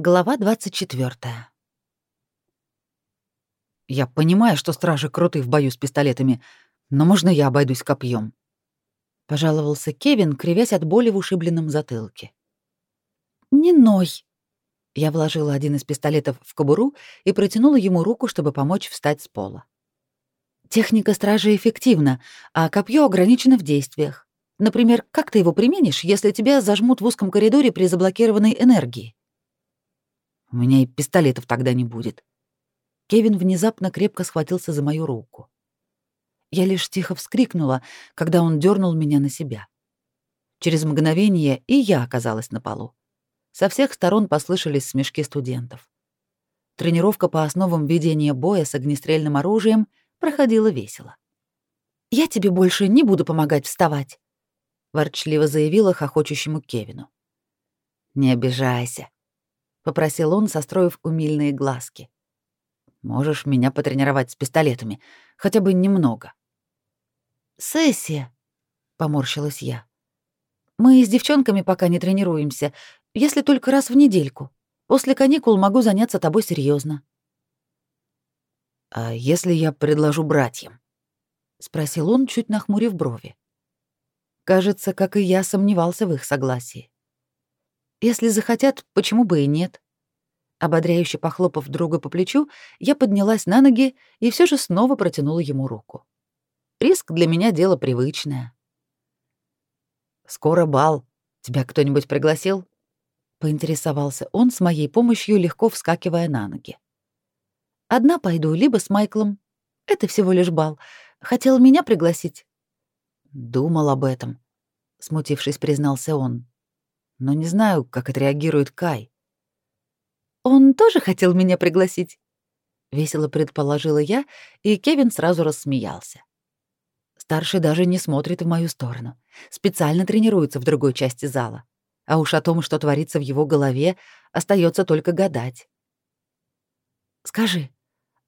Глава 24. Я понимаю, что стражи круты в бою с пистолетами, но можно я обойдусь копьем? Пожаловался Кевин, кривясь от боли в ушибленном затылке. Не ной. Я вложила один из пистолетов в кобуру и протянула ему руку, чтобы помочь встать с пола. Техника стражи эффективна, а копье ограничено в действиях. Например, как ты его применишь, если тебя зажмут в узком коридоре при заблокированной энергии? У меня и пистолетов тогда не будет. Кевин внезапно крепко схватился за мою руку. Я лишь тихо вскрикнула, когда он дернул меня на себя. Через мгновение и я оказалась на полу. Со всех сторон послышались смешки студентов. Тренировка по основам ведения боя с огнестрельным оружием проходила весело. «Я тебе больше не буду помогать вставать», — ворчливо заявила хохочущему Кевину. «Не обижайся», попросил он, состроив умильные глазки. Можешь меня потренировать с пистолетами, хотя бы немного. Сессия, поморщилась я. Мы с девчонками пока не тренируемся, если только раз в недельку. После каникул могу заняться тобой серьезно. А если я предложу братьям? спросил он, чуть нахмурив брови. Кажется, как и я, сомневался в их согласии. Если захотят, почему бы и нет? Ободряюще похлопав друга по плечу, я поднялась на ноги и все же снова протянула ему руку. Риск для меня дело привычное. «Скоро бал. Тебя кто-нибудь пригласил?» — поинтересовался он с моей помощью, легко вскакивая на ноги. «Одна пойду, либо с Майклом. Это всего лишь бал. Хотел меня пригласить?» «Думал об этом», — смутившись, признался он но не знаю, как отреагирует Кай. Он тоже хотел меня пригласить, весело предположила я, и Кевин сразу рассмеялся. Старший даже не смотрит в мою сторону, специально тренируется в другой части зала. А уж о том, что творится в его голове, остается только гадать. Скажи,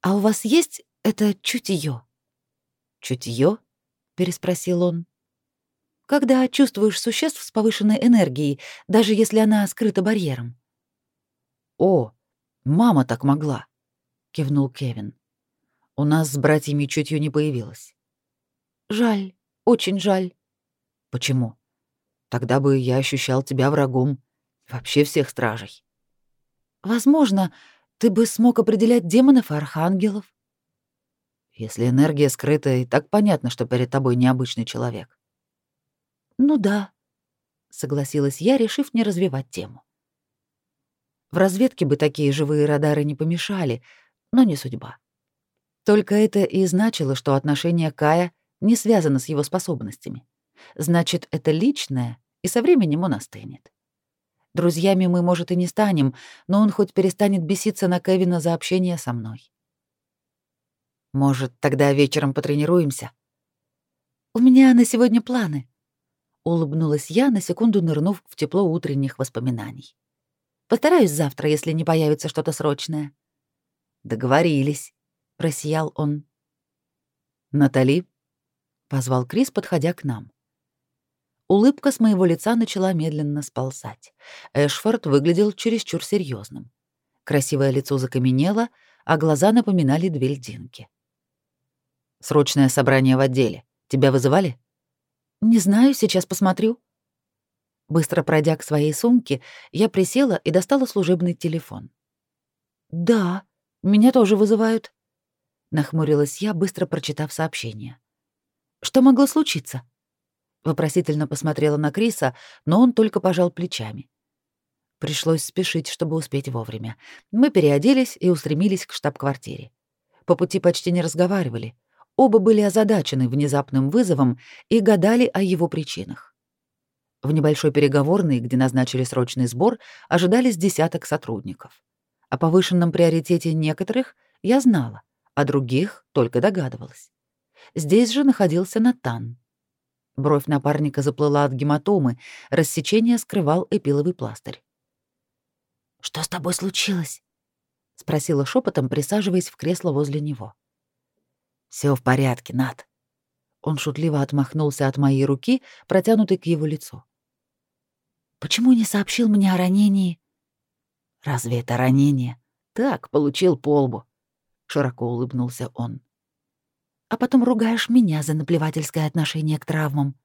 а у вас есть это чутье? Чутье? переспросил он когда чувствуешь существ с повышенной энергией, даже если она скрыта барьером. «О, мама так могла», — кивнул Кевин. «У нас с братьями чутью не появилось». «Жаль, очень жаль». «Почему? Тогда бы я ощущал тебя врагом. Вообще всех стражей». «Возможно, ты бы смог определять демонов и архангелов». «Если энергия скрыта, и так понятно, что перед тобой необычный человек». Ну да, согласилась я, решив не развивать тему. В разведке бы такие живые радары не помешали, но не судьба. Только это и значило, что отношение Кая не связано с его способностями. Значит, это личное, и со временем он остынет. Друзьями мы, может, и не станем, но он хоть перестанет беситься на Кевина за общение со мной. Может, тогда вечером потренируемся? У меня на сегодня планы, улыбнулась я, на секунду нырнув в тепло утренних воспоминаний. Постараюсь завтра, если не появится что-то срочное. Договорились, просиял он. Натали позвал Крис, подходя к нам. Улыбка с моего лица начала медленно сползать. Эшфорд выглядел чересчур серьезным. Красивое лицо закаменело, а глаза напоминали две льдинки. «Срочное собрание в отделе. Тебя вызывали?» «Не знаю, сейчас посмотрю». Быстро пройдя к своей сумке, я присела и достала служебный телефон. «Да, меня тоже вызывают», — нахмурилась я, быстро прочитав сообщение. «Что могло случиться?» Вопросительно посмотрела на Криса, но он только пожал плечами. Пришлось спешить, чтобы успеть вовремя. Мы переоделись и устремились к штаб-квартире. По пути почти не разговаривали, Оба были озадачены внезапным вызовом и гадали о его причинах. В небольшой переговорной, где назначили срочный сбор, ожидались десяток сотрудников. О повышенном приоритете некоторых я знала, а других только догадывалась. Здесь же находился Натан. Бровь напарника заплыла от гематомы, рассечение скрывал эпиловый пластырь. «Что с тобой случилось?» — спросила шепотом, присаживаясь в кресло возле него. Все в порядке, Над. Он шутливо отмахнулся от моей руки, протянутой к его лицу. Почему не сообщил мне о ранении? Разве это ранение? Так, получил полбу. Широко улыбнулся он. А потом ругаешь меня за наплевательское отношение к травмам.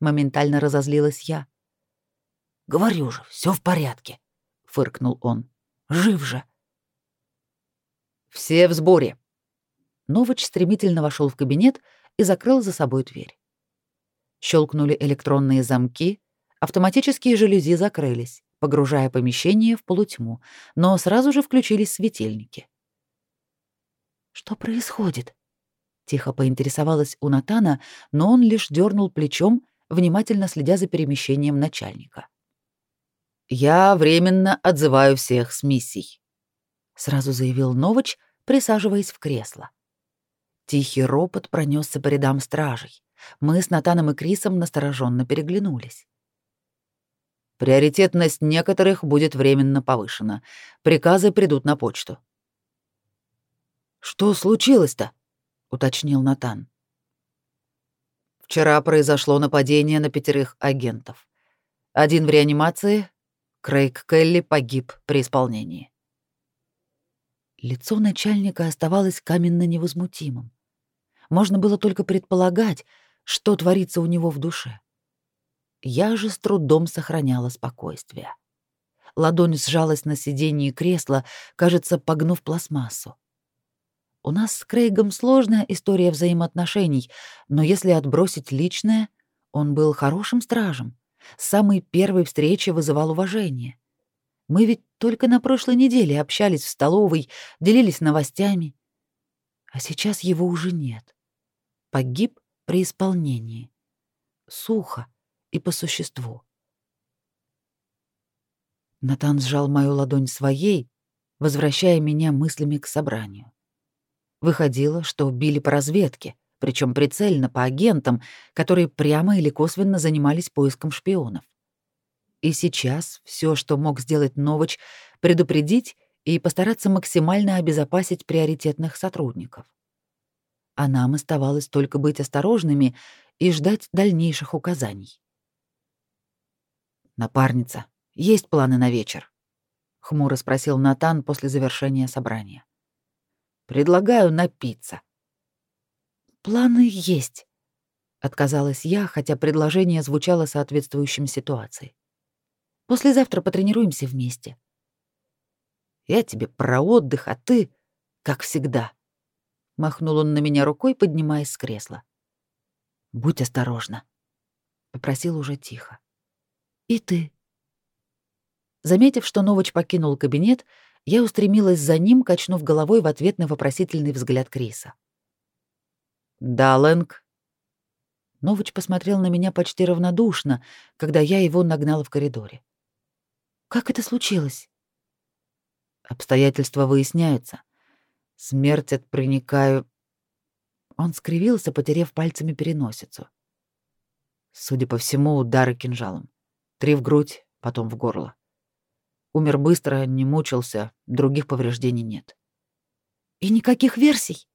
Моментально разозлилась я. Говорю же, все в порядке, фыркнул он. Жив же. Все в сборе. Новоч стремительно вошел в кабинет и закрыл за собой дверь. Щелкнули электронные замки, автоматические жалюзи закрылись, погружая помещение в полутьму, но сразу же включились светильники. «Что происходит?» — тихо поинтересовалась у Натана, но он лишь дернул плечом, внимательно следя за перемещением начальника. «Я временно отзываю всех с миссий», — сразу заявил Новоч, присаживаясь в кресло. Тихий ропот пронесся по рядам стражей. Мы с Натаном и Крисом настороженно переглянулись. Приоритетность некоторых будет временно повышена. Приказы придут на почту. Что случилось-то? уточнил Натан. Вчера произошло нападение на пятерых агентов. Один в реанимации, Крейг Келли погиб при исполнении. Лицо начальника оставалось каменно невозмутимым. Можно было только предполагать, что творится у него в душе. Я же с трудом сохраняла спокойствие. Ладонь сжалась на сиденье кресла, кажется, погнув пластмассу. У нас с Крейгом сложная история взаимоотношений, но если отбросить личное, он был хорошим стражем. С самой первой встречи вызывал уважение. Мы ведь только на прошлой неделе общались в столовой, делились новостями. А сейчас его уже нет. Погиб при исполнении. Сухо и по существу. Натан сжал мою ладонь своей, возвращая меня мыслями к собранию. Выходило, что били по разведке, причем прицельно по агентам, которые прямо или косвенно занимались поиском шпионов. И сейчас все, что мог сделать Новоч, предупредить и постараться максимально обезопасить приоритетных сотрудников. А нам оставалось только быть осторожными и ждать дальнейших указаний. «Напарница, есть планы на вечер?» — хмуро спросил Натан после завершения собрания. Предлагаю напиться. Планы есть, отказалась я, хотя предложение звучало соответствующим ситуации. Послезавтра потренируемся вместе. Я тебе про отдых, а ты, как всегда. Махнул он на меня рукой, поднимаясь с кресла. Будь осторожна, попросил уже тихо. И ты. Заметив, что Новоч покинул кабинет, я устремилась за ним, качнув головой в ответ на вопросительный взгляд Криса. «Да, Лэнг». Новыч посмотрел на меня почти равнодушно, когда я его нагнала в коридоре. «Как это случилось?» «Обстоятельства выясняются. Смерть от проникаю...» Он скривился, потерев пальцами переносицу. Судя по всему, удары кинжалом. Три в грудь, потом в горло. Умер быстро, не мучился, других повреждений нет. И никаких версий?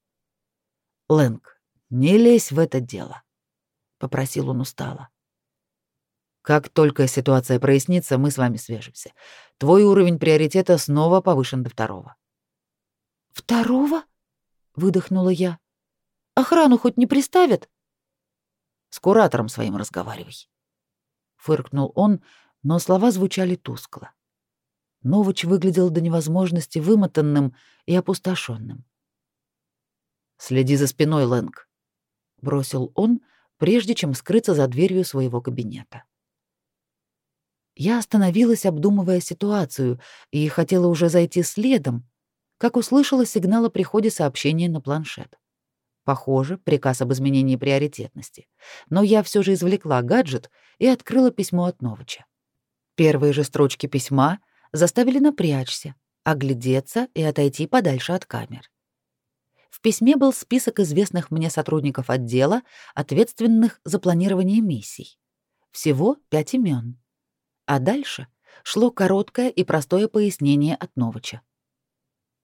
Лэнг, не лезь в это дело, попросил он устало. Как только ситуация прояснится, мы с вами свяжемся. Твой уровень приоритета снова повышен до второго. Второго? выдохнула я. Охрану хоть не приставят? С куратором своим разговаривай. Фыркнул он, но слова звучали тускло. Новыч выглядел до невозможности вымотанным и опустошенным. «Следи за спиной, Лэнг», — бросил он, прежде чем скрыться за дверью своего кабинета. Я остановилась, обдумывая ситуацию, и хотела уже зайти следом, как услышала сигнал о приходе сообщения на планшет. Похоже, приказ об изменении приоритетности. Но я все же извлекла гаджет и открыла письмо от Новича. Первые же строчки письма заставили напрячься, оглядеться и отойти подальше от камер. В письме был список известных мне сотрудников отдела, ответственных за планирование миссий. Всего пять имен. А дальше шло короткое и простое пояснение от Новича.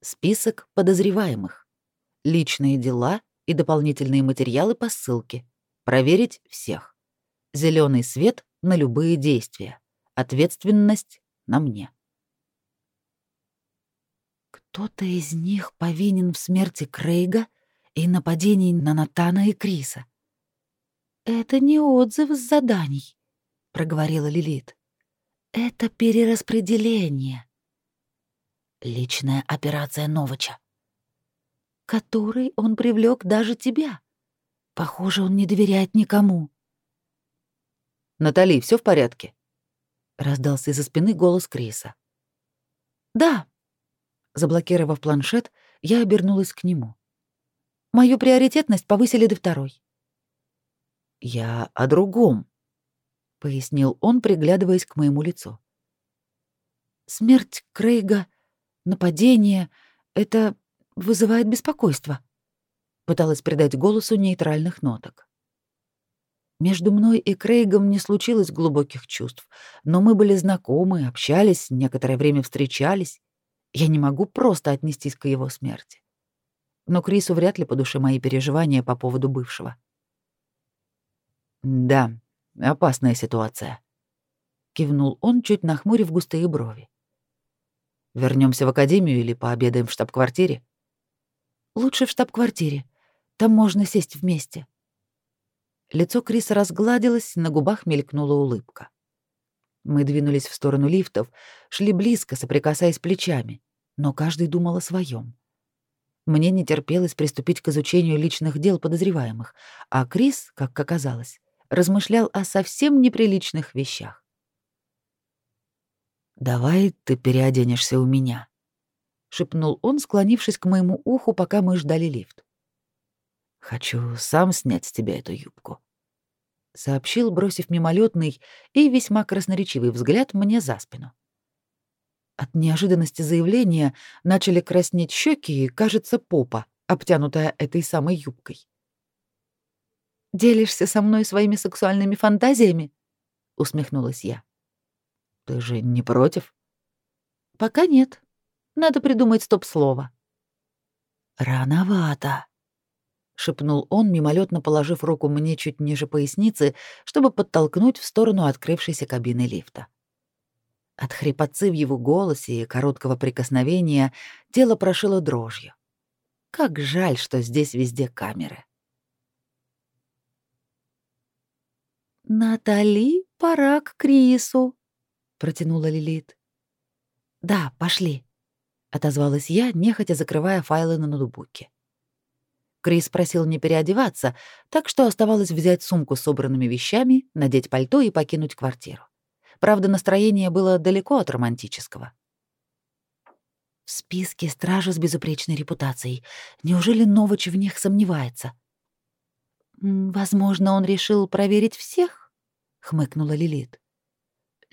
Список подозреваемых, личные дела и дополнительные материалы по ссылке. Проверить всех. Зеленый свет на любые действия. Ответственность на мне. Кто-то из них повинен в смерти Крейга и нападении на Натана и Криса. Это не отзыв с заданий, проговорила Лилит. Это перераспределение. Личная операция Новача, который он привлек даже тебя. Похоже, он не доверяет никому. Натали, все в порядке? раздался из-за спины голос Криса. Да. Заблокировав планшет, я обернулась к нему. Мою приоритетность повысили до второй. Я о другом, пояснил он, приглядываясь к моему лицу. Смерть Крейга, нападение это вызывает беспокойство. Пыталась придать голосу нейтральных ноток. Между мной и Крейгом не случилось глубоких чувств, но мы были знакомы, общались, некоторое время встречались. Я не могу просто отнестись к его смерти. Но Крису вряд ли по душе мои переживания по поводу бывшего. Да, опасная ситуация, кивнул он, чуть нахмурив густые брови. Вернемся в академию или пообедаем в штаб-квартире? Лучше в штаб-квартире. Там можно сесть вместе. Лицо Криса разгладилось, на губах мелькнула улыбка. Мы двинулись в сторону лифтов, шли близко, соприкасаясь плечами, но каждый думал о своем. Мне не терпелось приступить к изучению личных дел подозреваемых, а Крис, как оказалось, размышлял о совсем неприличных вещах. «Давай ты переоденешься у меня», — шепнул он, склонившись к моему уху, пока мы ждали лифт. Хочу сам снять с тебя эту юбку, сообщил, бросив мимолетный и весьма красноречивый взгляд мне за спину. От неожиданности заявления начали краснеть щеки и, кажется, попа, обтянутая этой самой юбкой. Делишься со мной своими сексуальными фантазиями? усмехнулась я. Ты же не против? Пока нет. Надо придумать стоп-слово. Рановато, — шепнул он, мимолетно положив руку мне чуть ниже поясницы, чтобы подтолкнуть в сторону открывшейся кабины лифта. От хрипотцы в его голосе и короткого прикосновения тело прошило дрожью. Как жаль, что здесь везде камеры. «Натали, пора к Крису», — протянула Лилит. «Да, пошли», — отозвалась я, нехотя закрывая файлы на ноутбуке. Крис просил не переодеваться, так что оставалось взять сумку с собранными вещами, надеть пальто и покинуть квартиру. Правда, настроение было далеко от романтического. В списке стражи с безупречной репутацией. Неужели Новыч в них сомневается? Возможно, он решил проверить всех, хмыкнула Лилит.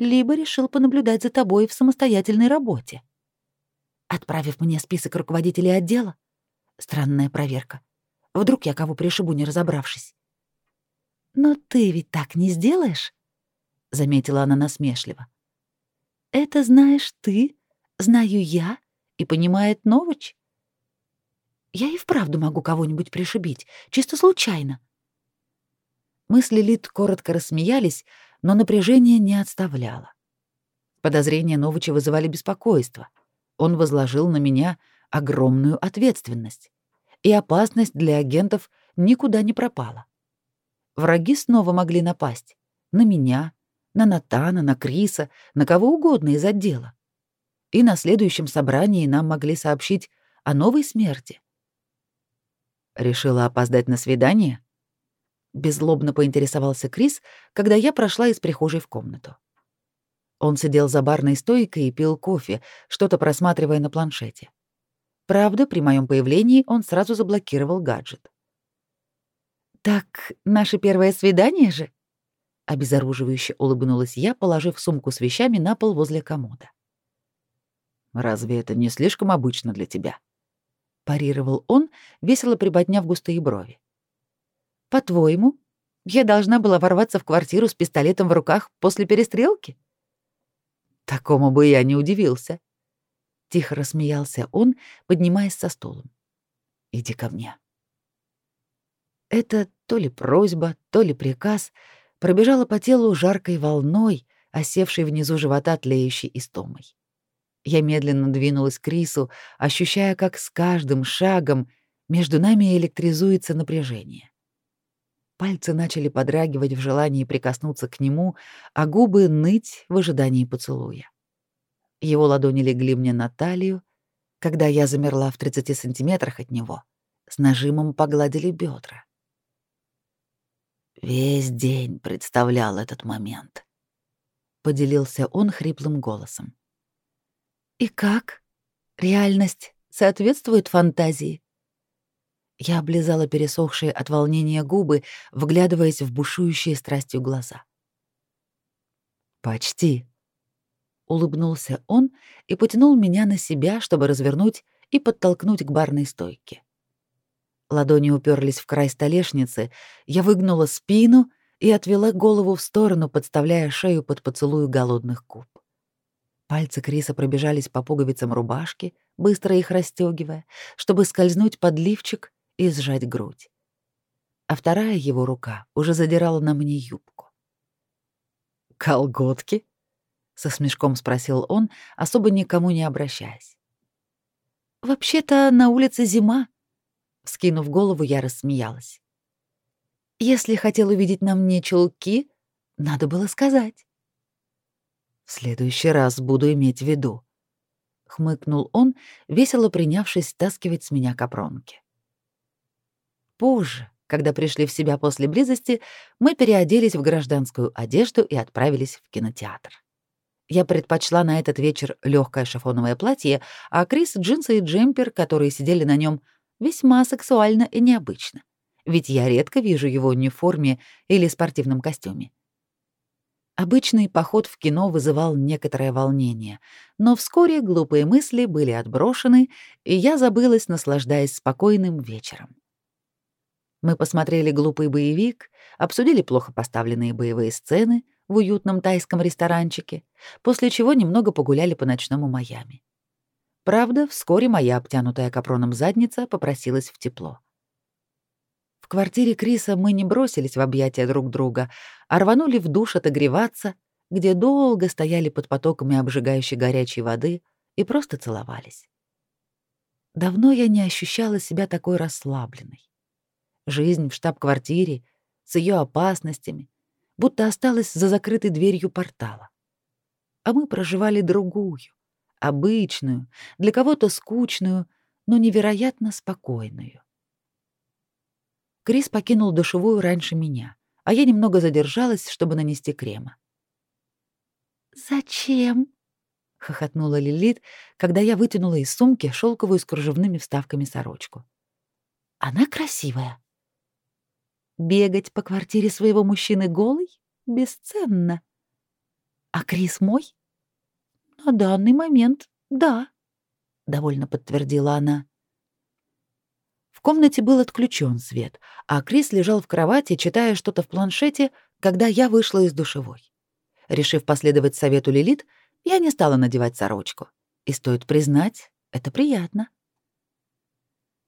Либо решил понаблюдать за тобой в самостоятельной работе. Отправив мне список руководителей отдела. Странная проверка. Вдруг я кого пришибу, не разобравшись. «Но ты ведь так не сделаешь?» — заметила она насмешливо. «Это знаешь ты, знаю я и понимает Новыч. Я и вправду могу кого-нибудь пришибить, чисто случайно». Мы с Лилит коротко рассмеялись, но напряжение не отставляло. Подозрения Новыча вызывали беспокойство. Он возложил на меня огромную ответственность и опасность для агентов никуда не пропала. Враги снова могли напасть. На меня, на Натана, на Криса, на кого угодно из отдела. И на следующем собрании нам могли сообщить о новой смерти. Решила опоздать на свидание? Беззлобно поинтересовался Крис, когда я прошла из прихожей в комнату. Он сидел за барной стойкой и пил кофе, что-то просматривая на планшете. Правда, при моем появлении он сразу заблокировал гаджет. «Так, наше первое свидание же?» Обезоруживающе улыбнулась я, положив сумку с вещами на пол возле комода. «Разве это не слишком обычно для тебя?» парировал он, весело приподняв густые брови. «По-твоему, я должна была ворваться в квартиру с пистолетом в руках после перестрелки?» «Такому бы я не удивился», Тихо рассмеялся он, поднимаясь со стулом. «Иди ко мне». Это то ли просьба, то ли приказ пробежала по телу жаркой волной, осевшей внизу живота тлеющей истомой. Я медленно двинулась к Крису, ощущая, как с каждым шагом между нами электризуется напряжение. Пальцы начали подрагивать в желании прикоснуться к нему, а губы ныть в ожидании поцелуя. Его ладони легли мне на талию, когда я замерла в 30 сантиметрах от него, с нажимом погладили бедра. Весь день представлял этот момент. Поделился он хриплым голосом. «И как? Реальность соответствует фантазии?» Я облизала пересохшие от волнения губы, вглядываясь в бушующие страстью глаза. «Почти», — улыбнулся он и потянул меня на себя, чтобы развернуть и подтолкнуть к барной стойке. Ладони уперлись в край столешницы, я выгнула спину и отвела голову в сторону, подставляя шею под поцелую голодных губ. Пальцы Криса пробежались по пуговицам рубашки, быстро их расстегивая, чтобы скользнуть под лифчик и сжать грудь. А вторая его рука уже задирала на мне юбку. «Колготки?» — со смешком спросил он, особо никому не обращаясь. «Вообще-то на улице зима». Скинув голову, я рассмеялась. «Если хотел увидеть на мне чулки, надо было сказать». В следующий раз буду иметь в виду, хмыкнул он, весело принявшись стаскивать с меня капронки. Позже, когда пришли в себя после близости, мы переоделись в гражданскую одежду и отправились в кинотеатр. Я предпочла на этот вечер легкое шифоновое платье, а Крис — джинсы и джемпер, которые сидели на нем весьма сексуально и необычно. Ведь я редко вижу его в форме или спортивном костюме. Обычный поход в кино вызывал некоторое волнение, но вскоре глупые мысли были отброшены, и я забылась, наслаждаясь спокойным вечером. Мы посмотрели глупый боевик, обсудили плохо поставленные боевые сцены в уютном тайском ресторанчике, после чего немного погуляли по ночному Майами. Правда, вскоре моя обтянутая капроном задница попросилась в тепло квартире Криса мы не бросились в объятия друг друга, а рванули в душ отогреваться, где долго стояли под потоками обжигающей горячей воды и просто целовались. Давно я не ощущала себя такой расслабленной. Жизнь в штаб-квартире с ее опасностями будто осталась за закрытой дверью портала. А мы проживали другую, обычную, для кого-то скучную, но невероятно спокойную. Крис покинул душевую раньше меня, а я немного задержалась, чтобы нанести крема. «Зачем?» — хохотнула Лилит, когда я вытянула из сумки шелковую с кружевными вставками сорочку. «Она красивая». «Бегать по квартире своего мужчины голый бесценно. А Крис мой?» «На данный момент, да», — довольно подтвердила она. В комнате был отключен свет, а Крис лежал в кровати, читая что-то в планшете, когда я вышла из душевой. Решив последовать совету Лилит, я не стала надевать сорочку. И стоит признать, это приятно.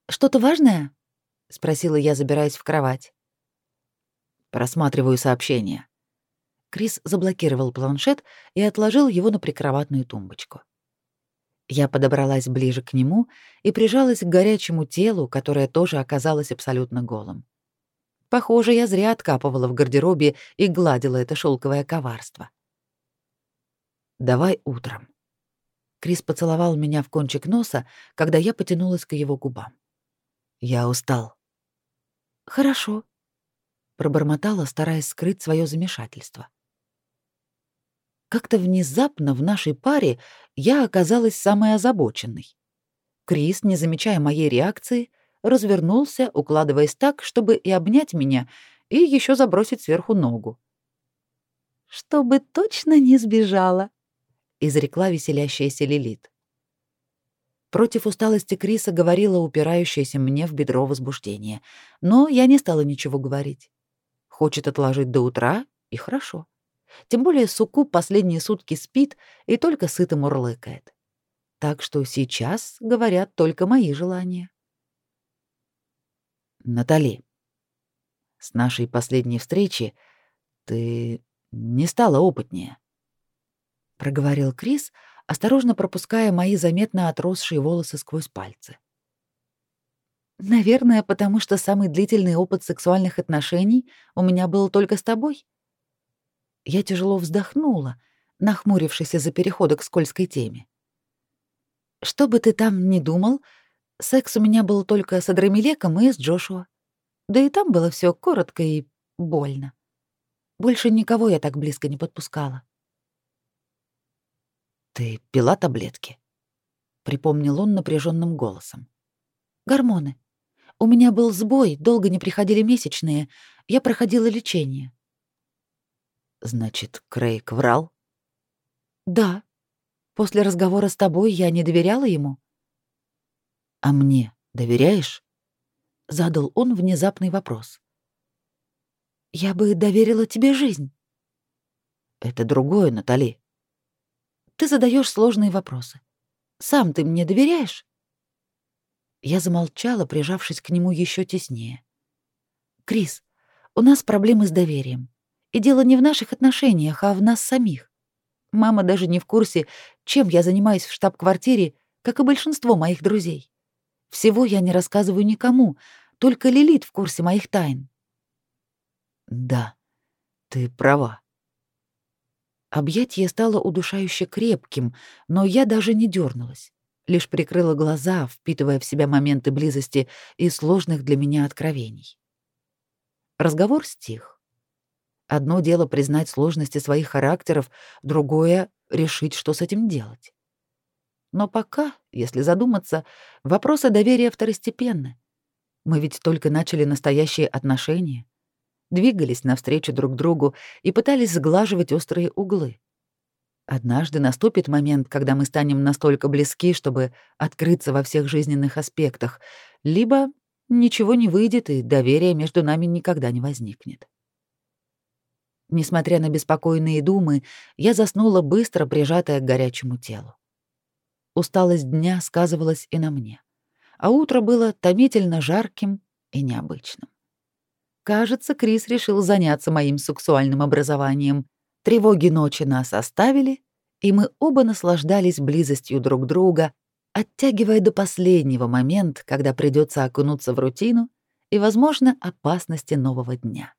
«Что-то важное?» — спросила я, забираясь в кровать. Просматриваю сообщения. Крис заблокировал планшет и отложил его на прикроватную тумбочку. Я подобралась ближе к нему и прижалась к горячему телу, которое тоже оказалось абсолютно голым. Похоже, я зря откапывала в гардеробе и гладила это шелковое коварство. «Давай утром». Крис поцеловал меня в кончик носа, когда я потянулась к его губам. «Я устал». «Хорошо», — пробормотала, стараясь скрыть свое замешательство. Как-то внезапно в нашей паре я оказалась самой озабоченной. Крис, не замечая моей реакции, развернулся, укладываясь так, чтобы и обнять меня, и еще забросить сверху ногу. «Чтобы точно не сбежала», — изрекла веселящаяся Лилит. Против усталости Криса говорила упирающаяся мне в бедро возбуждение, но я не стала ничего говорить. Хочет отложить до утра, и хорошо. Тем более Суку последние сутки спит и только сыто мурлыкает. Так что сейчас говорят только мои желания. Натали, с нашей последней встречи ты не стала опытнее. Проговорил Крис, осторожно пропуская мои заметно отросшие волосы сквозь пальцы. Наверное, потому что самый длительный опыт сексуальных отношений у меня был только с тобой. Я тяжело вздохнула, нахмурившись из-за перехода к скользкой теме. Что бы ты там ни думал, секс у меня был только с Адрамелеком и с Джошуа. Да и там было все коротко и больно. Больше никого я так близко не подпускала. «Ты пила таблетки?» — припомнил он напряженным голосом. «Гормоны. У меня был сбой, долго не приходили месячные. Я проходила лечение». «Значит, Крейг врал?» «Да. После разговора с тобой я не доверяла ему». «А мне доверяешь?» — задал он внезапный вопрос. «Я бы доверила тебе жизнь». «Это другое, Натали. Ты задаешь сложные вопросы. Сам ты мне доверяешь? Я замолчала, прижавшись к нему еще теснее. Крис, у нас проблемы с доверием. И дело не в наших отношениях, а в нас самих. Мама даже не в курсе, чем я занимаюсь в штаб-квартире, как и большинство моих друзей. Всего я не рассказываю никому, только Лилит в курсе моих тайн. Да, ты права. Объятие стало удушающе крепким, но я даже не дернулась, лишь прикрыла глаза, впитывая в себя моменты близости и сложных для меня откровений. Разговор стих. Одно дело признать сложности своих характеров, другое — решить, что с этим делать. Но пока, если задуматься, вопросы доверия второстепенны. Мы ведь только начали настоящие отношения двигались навстречу друг другу и пытались сглаживать острые углы. Однажды наступит момент, когда мы станем настолько близки, чтобы открыться во всех жизненных аспектах, либо ничего не выйдет, и доверия между нами никогда не возникнет. Несмотря на беспокойные думы, я заснула быстро, прижатая к горячему телу. Усталость дня сказывалась и на мне, а утро было томительно жарким и необычным. Кажется, Крис решил заняться моим сексуальным образованием. Тревоги ночи нас оставили, и мы оба наслаждались близостью друг друга, оттягивая до последнего момента, когда придется окунуться в рутину и, возможно, опасности нового дня.